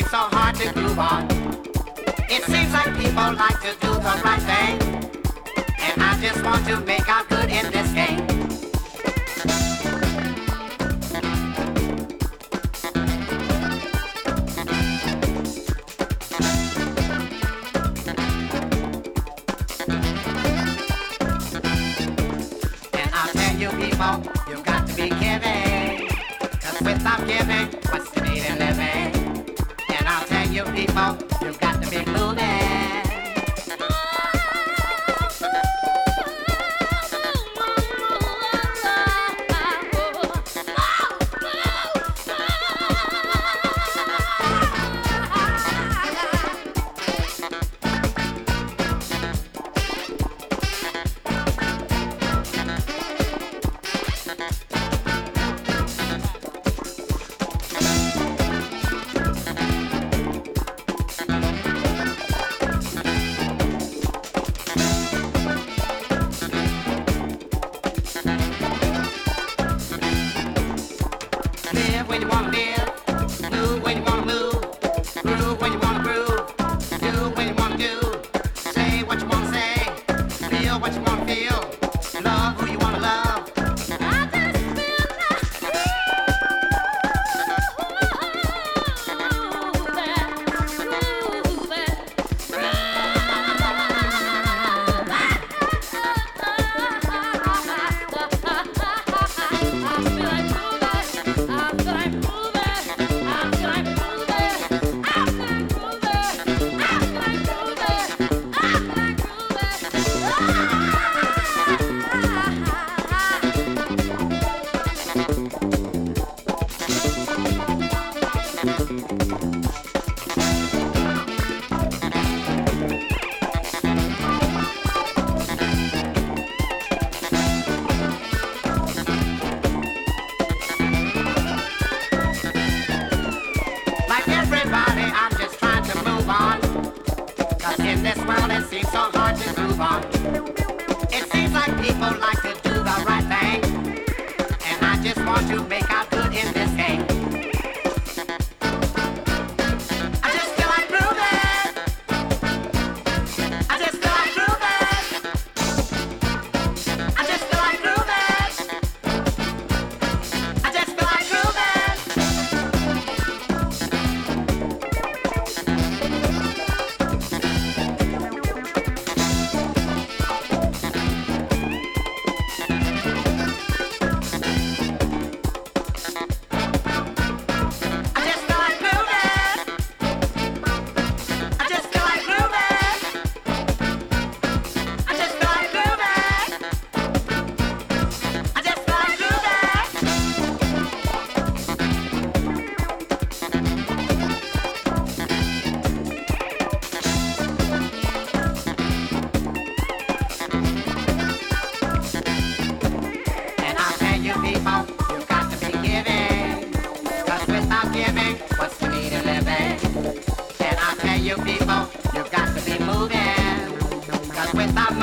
so hard to move on. It seems like people like to do the right thing. And I just want to make out good in this game. And I'll tell you people, you've got to be giving. Cause without giving, what's the need bop. Live when you wanna live, move when you wanna move, groove when you wanna groove, do when you wanna do, say what you wanna say, feel what you this world it seems so hard to move on. cuenta